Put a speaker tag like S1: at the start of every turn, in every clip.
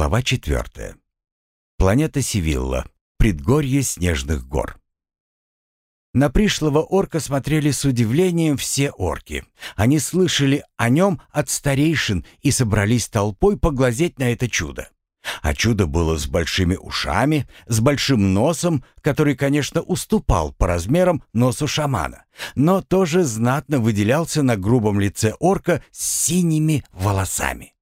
S1: Глава четвертая. Планета Сивилла. Предгорье снежных гор. На пришлого орка смотрели с удивлением все орки. Они слышали о нем от старейшин и собрались толпой поглазеть на это чудо. А чудо было с большими ушами, с большим носом, который, конечно, уступал по размерам носу шамана, но тоже знатно выделялся на грубом лице орка с синими волосами.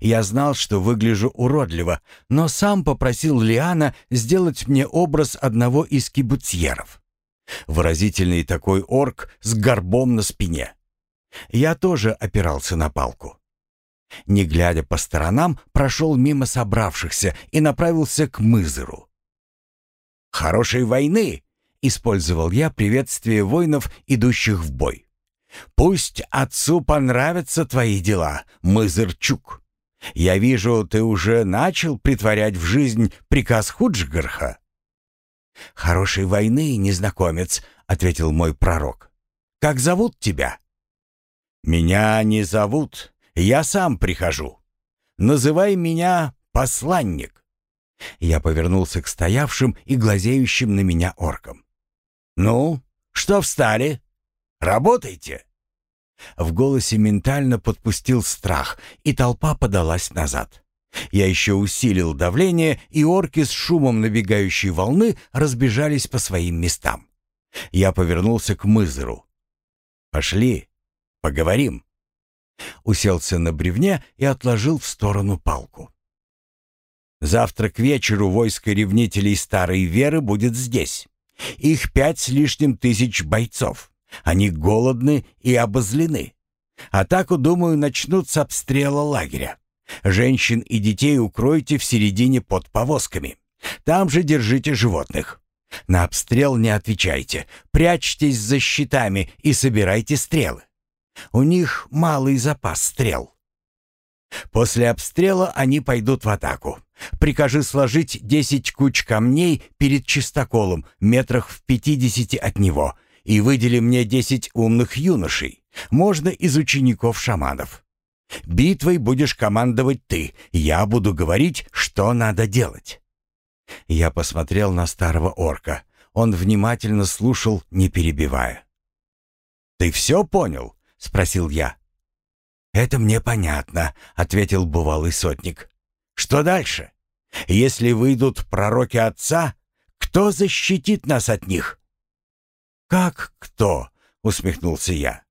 S1: Я знал, что выгляжу уродливо, но сам попросил Лиана сделать мне образ одного из кибуцьеров. Выразительный такой орк с горбом на спине. Я тоже опирался на палку. Не глядя по сторонам, прошел мимо собравшихся и направился к Мызеру. «Хорошей войны!» — использовал я приветствие воинов, идущих в бой. «Пусть отцу понравятся твои дела, Мызырчук. Я вижу, ты уже начал притворять в жизнь приказ Худжгарха». «Хорошей войны, незнакомец», — ответил мой пророк. «Как зовут тебя?» «Меня не зовут, я сам прихожу. Называй меня посланник». Я повернулся к стоявшим и глазеющим на меня оркам. «Ну, что встали? Работайте!» В голосе ментально подпустил страх, и толпа подалась назад. Я еще усилил давление, и орки с шумом набегающей волны разбежались по своим местам. Я повернулся к Мызеру. «Пошли, поговорим». Уселся на бревне и отложил в сторону палку. «Завтра к вечеру войско ревнителей Старой Веры будет здесь. Их пять с лишним тысяч бойцов. Они голодны и обозлены. Атаку, думаю, начнут с обстрела лагеря. Женщин и детей укройте в середине под повозками. Там же держите животных. На обстрел не отвечайте. Прячьтесь за щитами и собирайте стрелы. У них малый запас стрел. После обстрела они пойдут в атаку. Прикажи сложить десять куч камней перед чистоколом, метрах в пятидесяти от него, и выдели мне десять умных юношей, можно из учеников шаманов. Битвой будешь командовать ты, я буду говорить, что надо делать». Я посмотрел на старого орка. Он внимательно слушал, не перебивая. «Ты все понял?» — спросил я. «Это мне понятно», — ответил бывалый сотник. «Что дальше? Если выйдут пророки отца, кто защитит нас от них?» «Как кто?» — усмехнулся я.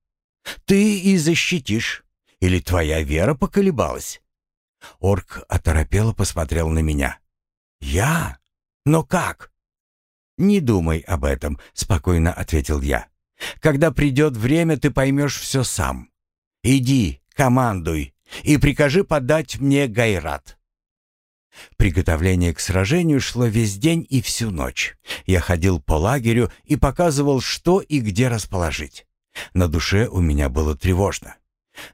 S1: «Ты и защитишь. Или твоя вера поколебалась?» Орк оторопело посмотрел на меня. «Я? Но как?» «Не думай об этом», — спокойно ответил я. «Когда придет время, ты поймешь все сам. Иди, командуй и прикажи подать мне гайрат». Приготовление к сражению шло весь день и всю ночь. Я ходил по лагерю и показывал, что и где расположить. На душе у меня было тревожно.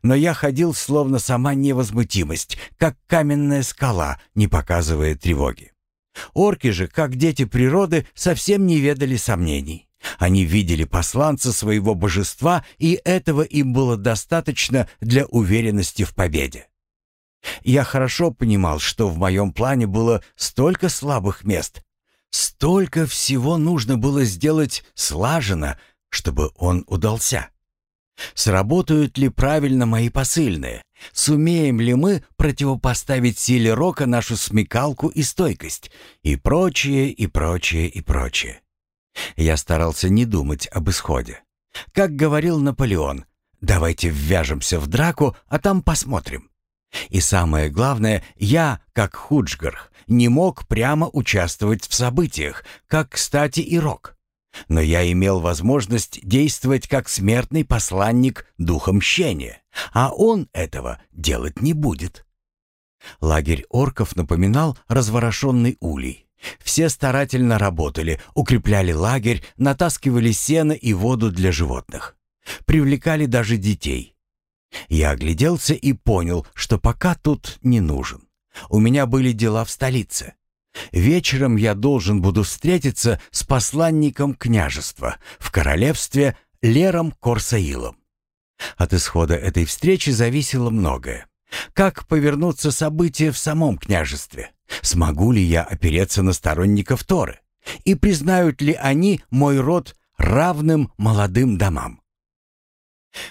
S1: Но я ходил словно сама невозмутимость, как каменная скала, не показывая тревоги. Орки же, как дети природы, совсем не ведали сомнений. Они видели посланца своего божества, и этого им было достаточно для уверенности в победе. Я хорошо понимал, что в моем плане было столько слабых мест, столько всего нужно было сделать слаженно, чтобы он удался. Сработают ли правильно мои посыльные? Сумеем ли мы противопоставить силе рока нашу смекалку и стойкость? И прочее, и прочее, и прочее. Я старался не думать об исходе. Как говорил Наполеон, давайте ввяжемся в драку, а там посмотрим. И самое главное, я, как Худжгарх, не мог прямо участвовать в событиях, как, кстати, и Рок. Но я имел возможность действовать как смертный посланник духа мщения, а он этого делать не будет. Лагерь орков напоминал разворошенный улей. Все старательно работали, укрепляли лагерь, натаскивали сено и воду для животных. Привлекали даже детей. Я огляделся и понял, что пока тут не нужен. У меня были дела в столице. Вечером я должен буду встретиться с посланником княжества в королевстве Лером Корсаилом. От исхода этой встречи зависело многое. Как повернутся события в самом княжестве? Смогу ли я опереться на сторонников Торы? И признают ли они мой род равным молодым домам?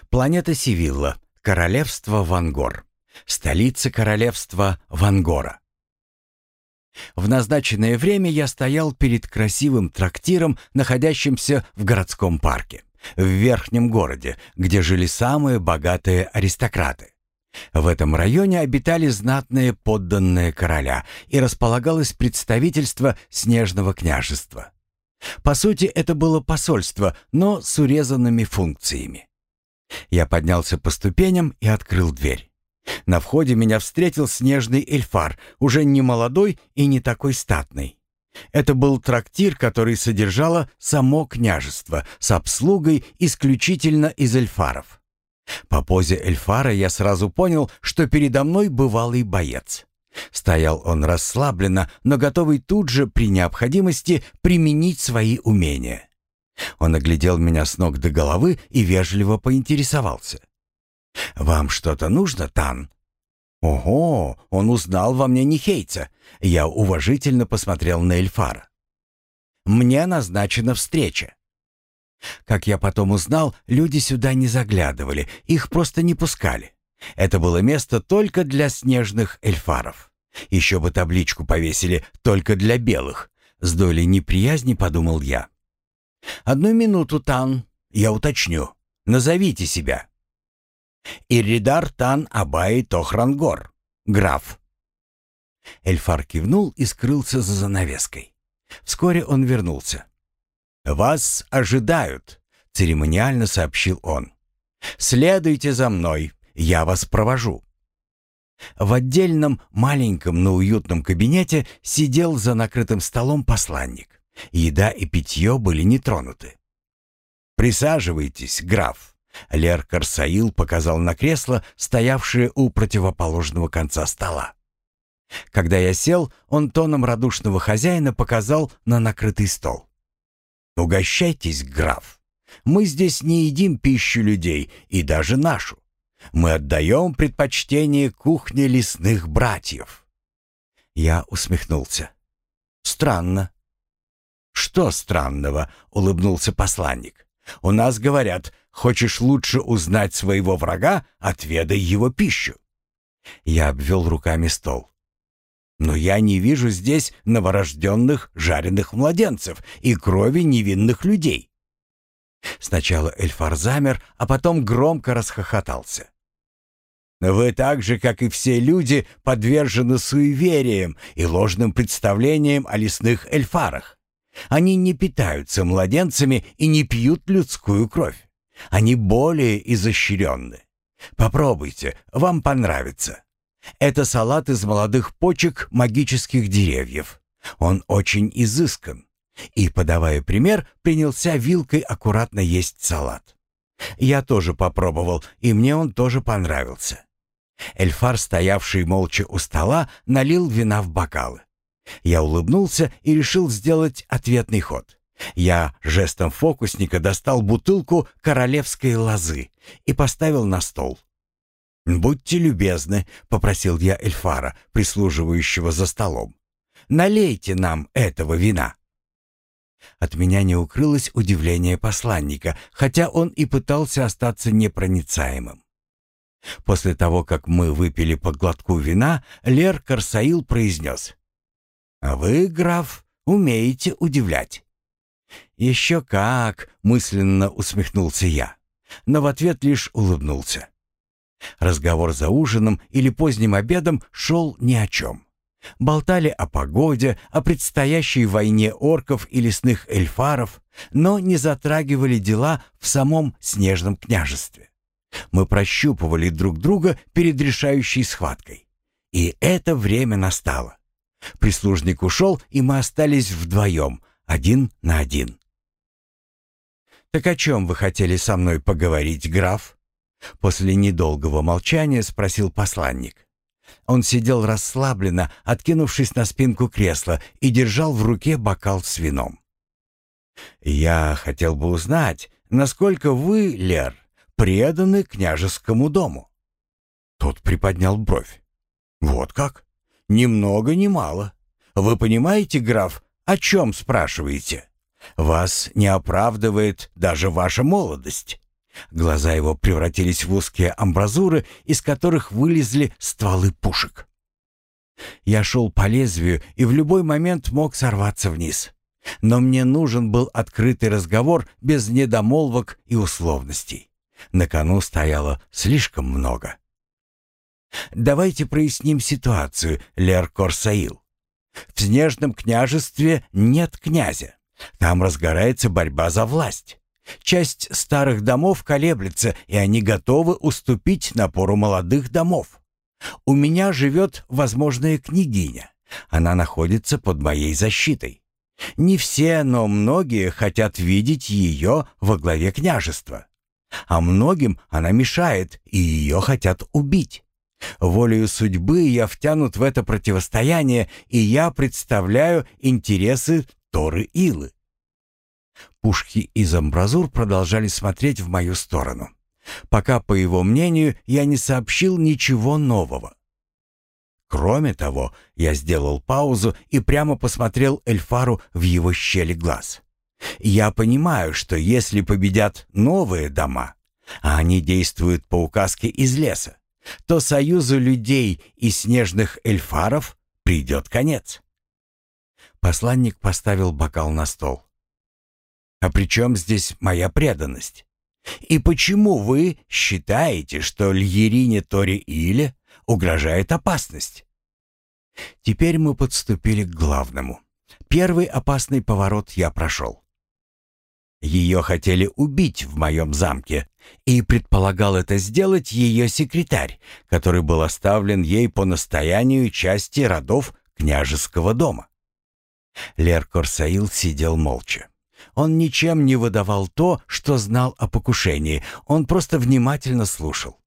S1: Планета Сивилла, королевство Вангор, столица королевства Вангора. В назначенное время я стоял перед красивым трактиром, находящимся в городском парке, в верхнем городе, где жили самые богатые аристократы. В этом районе обитали знатные подданные короля и располагалось представительство Снежного княжества. По сути, это было посольство, но с урезанными функциями. Я поднялся по ступеням и открыл дверь. На входе меня встретил снежный эльфар, уже не молодой и не такой статный. Это был трактир, который содержало само княжество с обслугой исключительно из эльфаров. По позе эльфара я сразу понял, что передо мной бывалый боец. Стоял он расслабленно, но готовый тут же при необходимости применить свои умения. Он оглядел меня с ног до головы и вежливо поинтересовался. «Вам что-то нужно, Тан?» «Ого, он узнал во мне Нихейца!» Я уважительно посмотрел на Эльфара. «Мне назначена встреча». Как я потом узнал, люди сюда не заглядывали, их просто не пускали. Это было место только для снежных эльфаров. Еще бы табличку повесили «только для белых». С долей неприязни подумал я. «Одну минуту, Тан, я уточню. Назовите себя». «Иридар Тан Абай Тохрангор, граф». Эльфар кивнул и скрылся за занавеской. Вскоре он вернулся. «Вас ожидают», — церемониально сообщил он. «Следуйте за мной, я вас провожу». В отдельном маленьком, но уютном кабинете сидел за накрытым столом посланник. Еда и питье были не тронуты. «Присаживайтесь, граф», — Лер Карсаил показал на кресло, стоявшее у противоположного конца стола. Когда я сел, он тоном радушного хозяина показал на накрытый стол. «Угощайтесь, граф. Мы здесь не едим пищу людей, и даже нашу. Мы отдаем предпочтение кухне лесных братьев». Я усмехнулся. «Странно». «Что странного?» — улыбнулся посланник. «У нас говорят, хочешь лучше узнать своего врага, отведай его пищу». Я обвел руками стол. Но я не вижу здесь новорожденных жареных младенцев и крови невинных людей. Сначала Эльфар замер, а потом громко расхохотался. Вы так же, как и все люди, подвержены суевериям и ложным представлениям о лесных эльфарах. Они не питаются младенцами и не пьют людскую кровь. Они более изощренны. Попробуйте, вам понравится. Это салат из молодых почек магических деревьев. Он очень изыскан. И, подавая пример, принялся вилкой аккуратно есть салат. Я тоже попробовал, и мне он тоже понравился. Эльфар, стоявший молча у стола, налил вина в бокалы. Я улыбнулся и решил сделать ответный ход. Я жестом фокусника достал бутылку королевской лозы и поставил на стол. «Будьте любезны», — попросил я Эльфара, прислуживающего за столом. «Налейте нам этого вина». От меня не укрылось удивление посланника, хотя он и пытался остаться непроницаемым. После того, как мы выпили по глотку вина, Лер Карсаил произнес. «А вы, граф, умеете удивлять». «Еще как!» — мысленно усмехнулся я, но в ответ лишь улыбнулся. Разговор за ужином или поздним обедом шел ни о чем. Болтали о погоде, о предстоящей войне орков и лесных эльфаров, но не затрагивали дела в самом снежном княжестве. Мы прощупывали друг друга перед решающей схваткой. И это время настало. Прислужник ушел, и мы остались вдвоем, один на один. «Так о чем вы хотели со мной поговорить, граф?» После недолгого молчания спросил посланник. Он сидел расслабленно, откинувшись на спинку кресла и держал в руке бокал с вином. «Я хотел бы узнать, насколько вы, Лер, преданы княжескому дому». Тот приподнял бровь. «Вот как? Ни много ни мало. Вы понимаете, граф, о чем спрашиваете? Вас не оправдывает даже ваша молодость». Глаза его превратились в узкие амбразуры, из которых вылезли стволы пушек. Я шел по лезвию и в любой момент мог сорваться вниз. Но мне нужен был открытый разговор без недомолвок и условностей. На кону стояло слишком много. Давайте проясним ситуацию, Лер Корсаил. В Снежном княжестве нет князя. Там разгорается борьба за власть. Часть старых домов колеблется, и они готовы уступить напору молодых домов. У меня живет возможная княгиня. Она находится под моей защитой. Не все, но многие хотят видеть ее во главе княжества. А многим она мешает, и ее хотят убить. Волею судьбы я втянут в это противостояние, и я представляю интересы Торы Илы. Пушки из амбразур продолжали смотреть в мою сторону, пока, по его мнению, я не сообщил ничего нового. Кроме того, я сделал паузу и прямо посмотрел Эльфару в его щели глаз. Я понимаю, что если победят новые дома, а они действуют по указке из леса, то союзу людей и снежных эльфаров придет конец. Посланник поставил бокал на стол. «А при чем здесь моя преданность? И почему вы считаете, что Льерине Тори Иле угрожает опасность?» Теперь мы подступили к главному. Первый опасный поворот я прошел. Ее хотели убить в моем замке, и предполагал это сделать ее секретарь, который был оставлен ей по настоянию части родов княжеского дома. Лер Корсаил сидел молча. Он ничем не выдавал то, что знал о покушении, он просто внимательно слушал.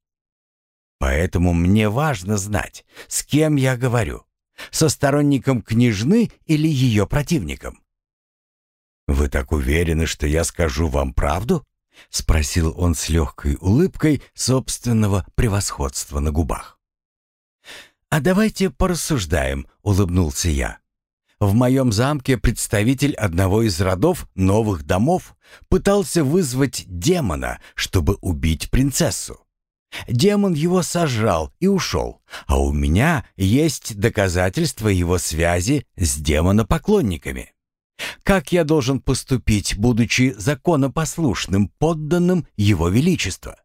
S1: Поэтому мне важно знать, с кем я говорю, со сторонником княжны или ее противником. «Вы так уверены, что я скажу вам правду?» — спросил он с легкой улыбкой собственного превосходства на губах. «А давайте порассуждаем», — улыбнулся я. В моем замке представитель одного из родов новых домов пытался вызвать демона, чтобы убить принцессу. Демон его сожрал и ушел, а у меня есть доказательства его связи с демонопоклонниками. Как я должен поступить, будучи законопослушным подданным Его Величества?»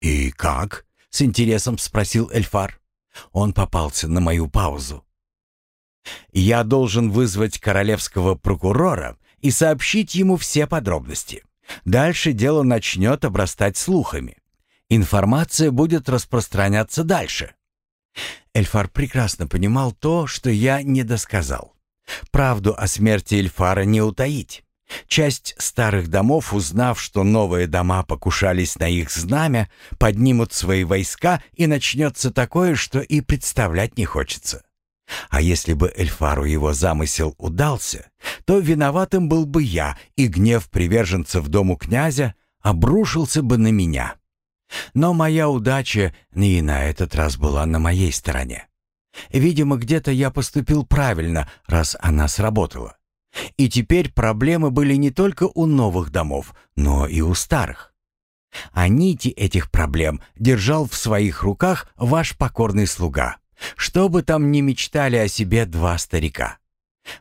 S1: «И как?» — с интересом спросил Эльфар. Он попался на мою паузу. «Я должен вызвать королевского прокурора и сообщить ему все подробности. Дальше дело начнет обрастать слухами. Информация будет распространяться дальше». Эльфар прекрасно понимал то, что я не досказал. Правду о смерти Эльфара не утаить. Часть старых домов, узнав, что новые дома покушались на их знамя, поднимут свои войска, и начнется такое, что и представлять не хочется. А если бы Эльфару его замысел удался, то виноватым был бы я, и гнев приверженцев дому князя обрушился бы на меня. Но моя удача и на этот раз была на моей стороне. Видимо, где-то я поступил правильно, раз она сработала. И теперь проблемы были не только у новых домов, но и у старых. А нити этих проблем держал в своих руках ваш покорный слуга. Что бы там ни мечтали о себе два старика.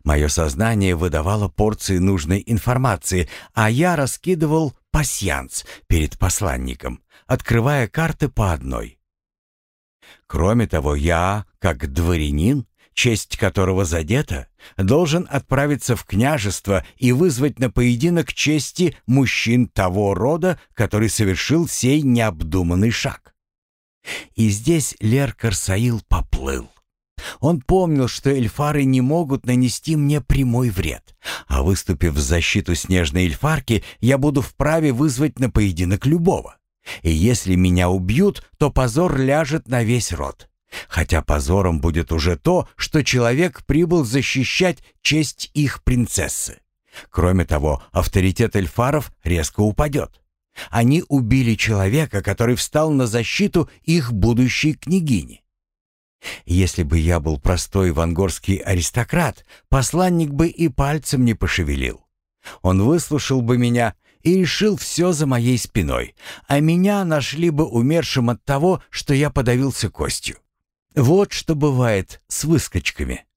S1: Мое сознание выдавало порции нужной информации, а я раскидывал пасьянс перед посланником, открывая карты по одной. Кроме того, я, как дворянин, честь которого задета, должен отправиться в княжество и вызвать на поединок чести мужчин того рода, который совершил сей необдуманный шаг. И здесь Лер Карсаил поплыл. Он помнил, что эльфары не могут нанести мне прямой вред, а выступив в защиту снежной эльфарки, я буду вправе вызвать на поединок любого. И если меня убьют, то позор ляжет на весь род. Хотя позором будет уже то, что человек прибыл защищать честь их принцессы. Кроме того, авторитет эльфаров резко упадет. Они убили человека, который встал на защиту их будущей княгини. Если бы я был простой вангорский аристократ, посланник бы и пальцем не пошевелил. Он выслушал бы меня и решил все за моей спиной, а меня нашли бы умершим от того, что я подавился костью. Вот что бывает с выскочками.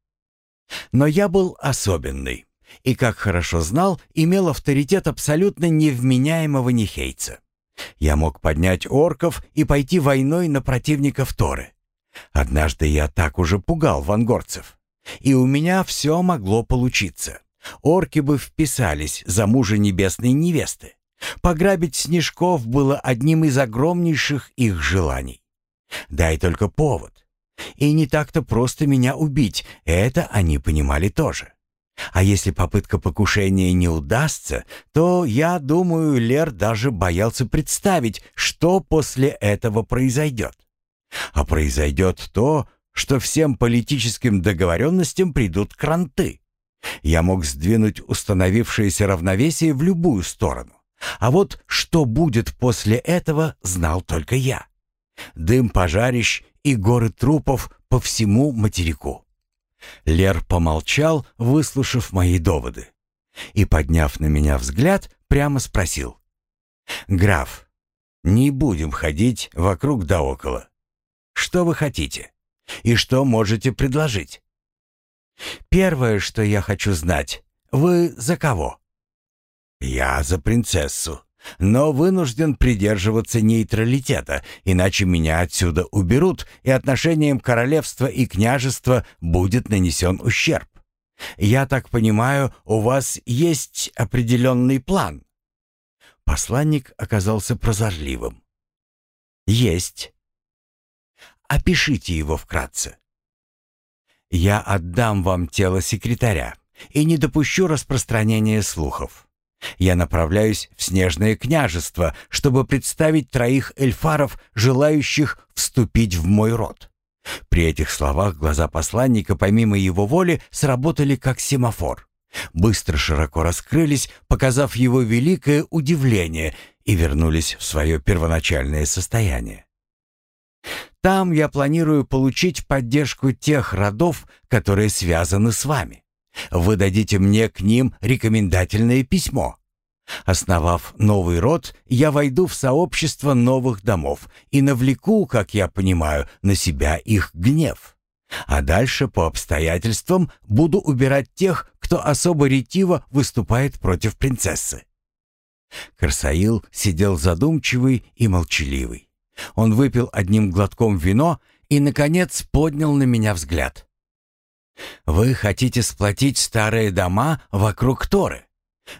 S1: Но я был особенный и, как хорошо знал, имел авторитет абсолютно невменяемого нехейца. Я мог поднять орков и пойти войной на противников Торы. Однажды я так уже пугал вангорцев. И у меня все могло получиться. Орки бы вписались за мужа небесной невесты. Пограбить снежков было одним из огромнейших их желаний. Дай только повод. И не так-то просто меня убить, это они понимали тоже. А если попытка покушения не удастся, то, я думаю, Лер даже боялся представить, что после этого произойдет. А произойдет то, что всем политическим договоренностям придут кранты. Я мог сдвинуть установившееся равновесие в любую сторону. А вот что будет после этого, знал только я. Дым пожарищ и горы трупов по всему материку. Лер помолчал, выслушав мои доводы. И, подняв на меня взгляд, прямо спросил. «Граф, не будем ходить вокруг да около. Что вы хотите? И что можете предложить?» «Первое, что я хочу знать, вы за кого?» «Я за принцессу», но вынужден придерживаться нейтралитета, иначе меня отсюда уберут, и отношениям королевства и княжества будет нанесен ущерб. Я так понимаю, у вас есть определенный план?» Посланник оказался прозорливым. «Есть». «Опишите его вкратце». «Я отдам вам тело секретаря и не допущу распространения слухов. Я направляюсь в Снежное княжество, чтобы представить троих эльфаров, желающих вступить в мой род. При этих словах глаза посланника, помимо его воли, сработали как семафор. Быстро широко раскрылись, показав его великое удивление, и вернулись в свое первоначальное состояние. Там я планирую получить поддержку тех родов, которые связаны с вами. Вы дадите мне к ним рекомендательное письмо. Основав новый род, я войду в сообщество новых домов и навлеку, как я понимаю, на себя их гнев. А дальше по обстоятельствам буду убирать тех, кто особо ретиво выступает против принцессы. Красаил сидел задумчивый и молчаливый. Он выпил одним глотком вино и, наконец, поднял на меня взгляд. Вы хотите сплотить старые дома вокруг Торы.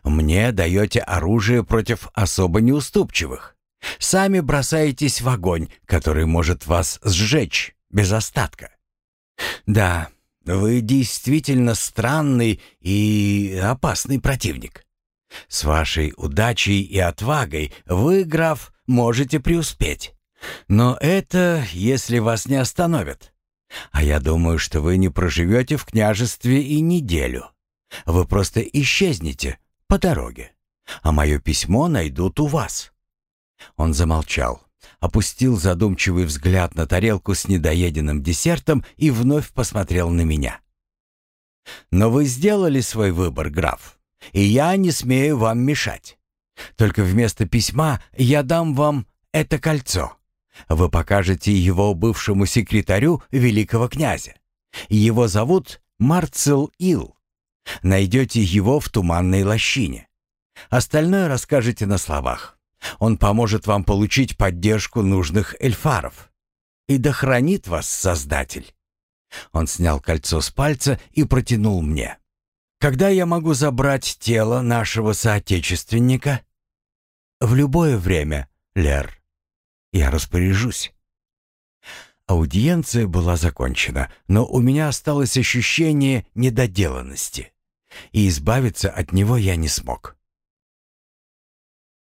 S1: Мне даете оружие против особо неуступчивых. Сами бросаетесь в огонь, который может вас сжечь без остатка. Да, вы действительно странный и опасный противник. С вашей удачей и отвагой вы, граф, можете преуспеть. Но это, если вас не остановят. А я думаю, что вы не проживете в княжестве и неделю. Вы просто исчезнете по дороге, а мое письмо найдут у вас». Он замолчал, опустил задумчивый взгляд на тарелку с недоеденным десертом и вновь посмотрел на меня. «Но вы сделали свой выбор, граф, и я не смею вам мешать. Только вместо письма я дам вам это кольцо. Вы покажете его бывшему секретарю великого князя. Его зовут Марцел Ил. Найдете его в туманной лощине. Остальное расскажете на словах. Он поможет вам получить поддержку нужных эльфаров. И да хранит вас Создатель. Он снял кольцо с пальца и протянул мне. Когда я могу забрать тело нашего соотечественника? В любое время, Лер. Я распоряжусь». Аудиенция была закончена, но у меня осталось ощущение недоделанности, и избавиться от него я не смог.